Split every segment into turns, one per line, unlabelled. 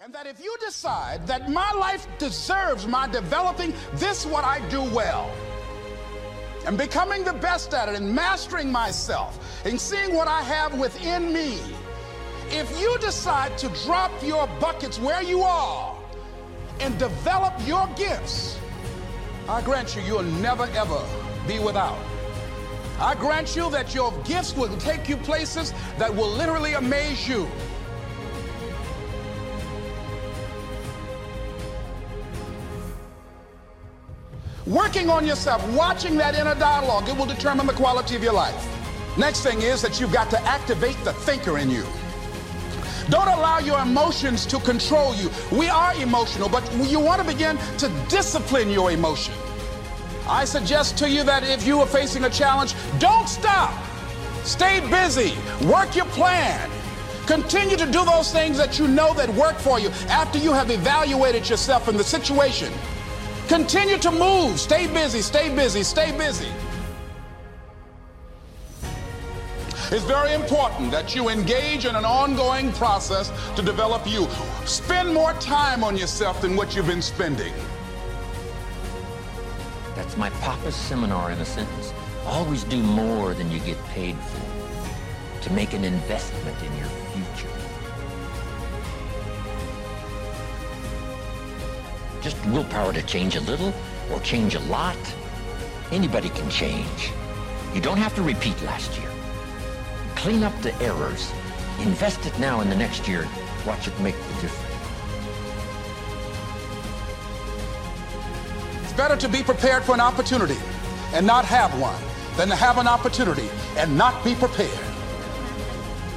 And that if you decide that my life deserves my developing this what I do well and becoming the best at it and mastering myself and seeing what I have within me, if you decide to drop your buckets where you are and develop your gifts, I grant you, you'll never ever be without. I grant you that your gifts will take you places that will literally amaze you. Working on yourself, watching that inner dialogue, it will determine the quality of your life. Next thing is that you've got to activate the thinker in you. Don't allow your emotions to control you. We are emotional, but you want to begin to discipline your emotion. I suggest to you that if you are facing a challenge, don't stop. Stay busy. Work your plan. Continue to do those things that you know that work for you after you have evaluated yourself in the situation. Continue to move. Stay busy, stay busy, stay busy. It's very important that you engage in an ongoing process to develop you. Spend more time on yourself than what you've been spending.
That's my papa's seminar in a sentence. Always do more than you get paid for. To make an investment in your future. Just willpower to change a little or change a lot. Anybody can change. You don't have to repeat last year. Clean up the errors. Invest it now in the next year. Watch it make the difference.
It's better to be prepared for an opportunity and not have one than to have an opportunity and not be prepared.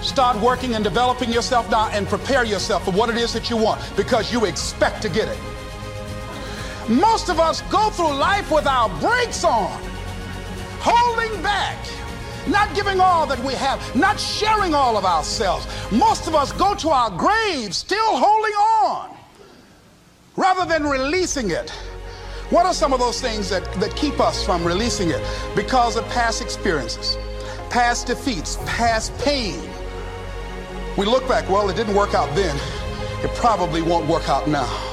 Start working and developing yourself now and prepare yourself for what it is that you want because you expect to get it. Most of us go through life with our brakes on, holding back, not giving all that we have, not sharing all of ourselves. Most of us go to our graves still holding on rather than releasing it. What are some of those things that, that keep us from releasing it? Because of past experiences, past defeats, past pain. We look back, well, it didn't work out then. It probably won't work out now.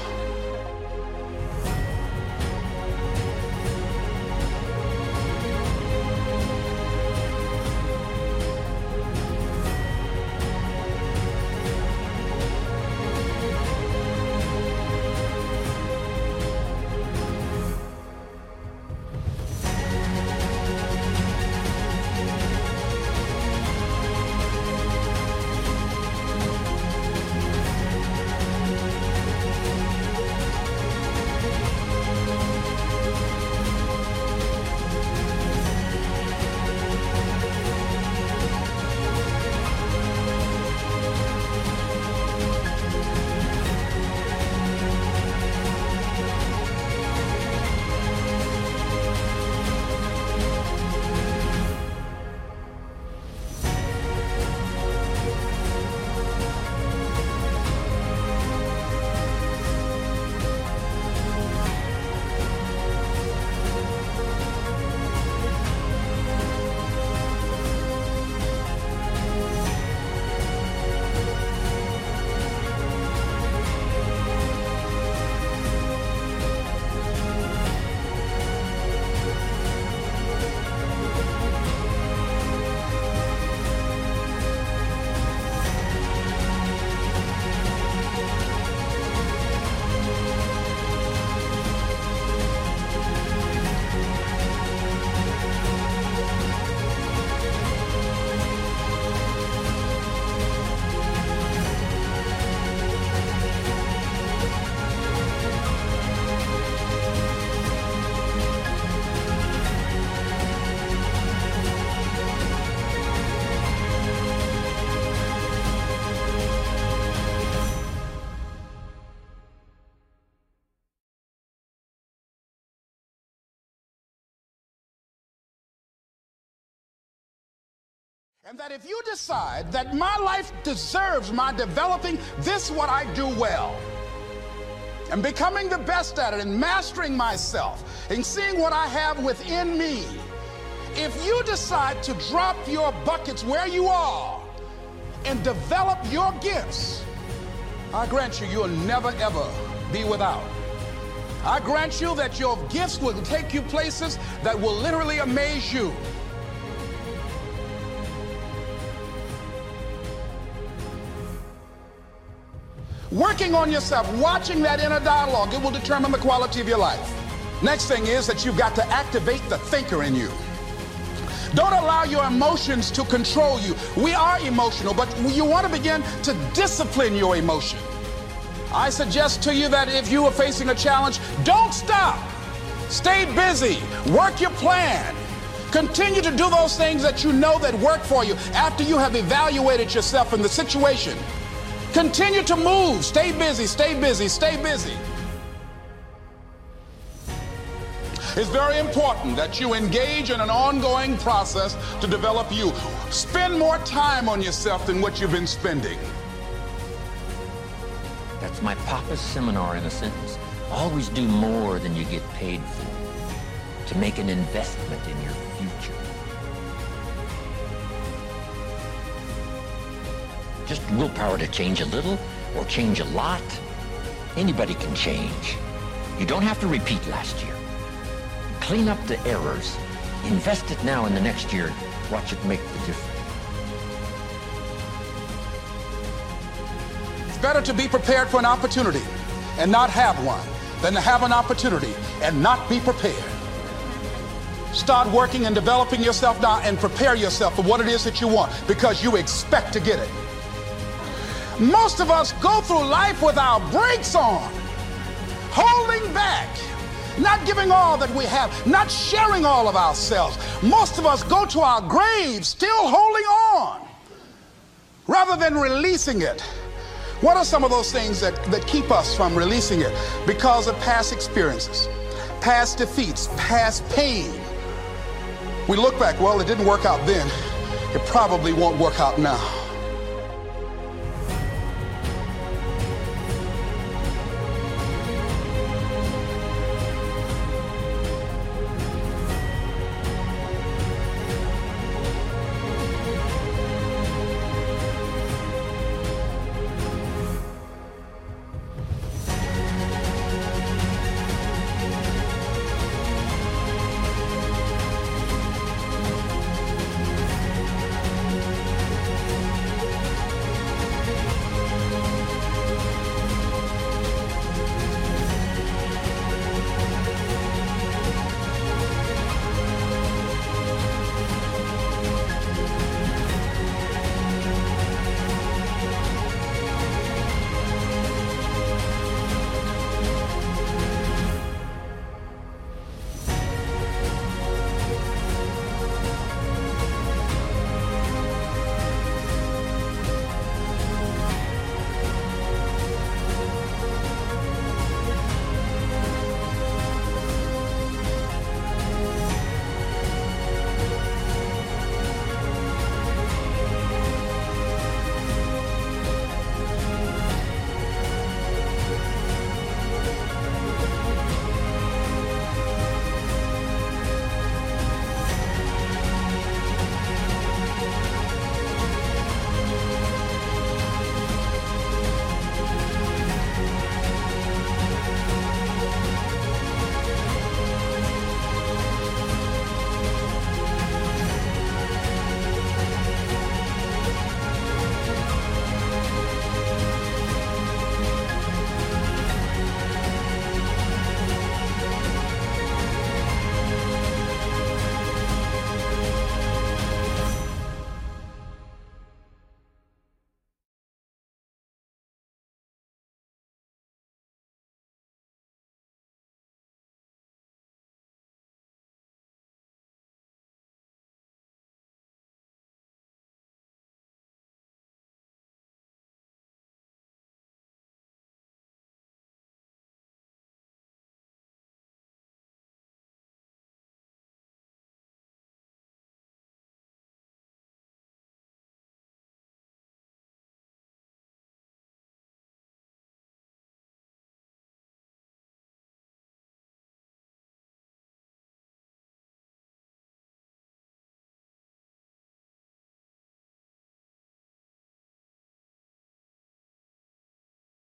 And that if you decide that my life deserves my developing this what I do well and becoming the best at it and mastering myself and seeing what I have within me, if you decide to drop your buckets where you are and develop your gifts, I grant you, you'll never ever be without. I grant you that your gifts will take you places that will literally amaze you. Working on yourself, watching that inner dialogue, it will determine the quality of your life. Next thing is that you've got to activate the thinker in you. Don't allow your emotions to control you. We are emotional, but you want to begin to discipline your emotion. I suggest to you that if you are facing a challenge, don't stop. Stay busy. Work your plan. Continue to do those things that you know that work for you after you have evaluated yourself in the situation. Continue to move. Stay busy, stay busy, stay busy. It's very important that you engage in an ongoing process to develop you. Spend more time on yourself than what you've been spending.
That's my papa's seminar in a sentence. Always do more than you get paid for to make an investment in your future. Just willpower to change a little or change a lot. Anybody can change. You don't have to repeat last year. Clean up the errors. Invest it now in the next year. Watch it make the difference.
It's better to be prepared for an opportunity and not have one than to have an opportunity and not be prepared. Start working and developing yourself now and prepare yourself for what it is that you want because you expect to get it. Most of us go through life with our brakes on, holding back not giving all that we have, not sharing all of ourselves. Most of us go to our graves still holding on rather than releasing it. What are some of those things that, that keep us from releasing it? Because of past experiences, past defeats, past pain. We look back, well, it didn't work out then. It probably won't work out now.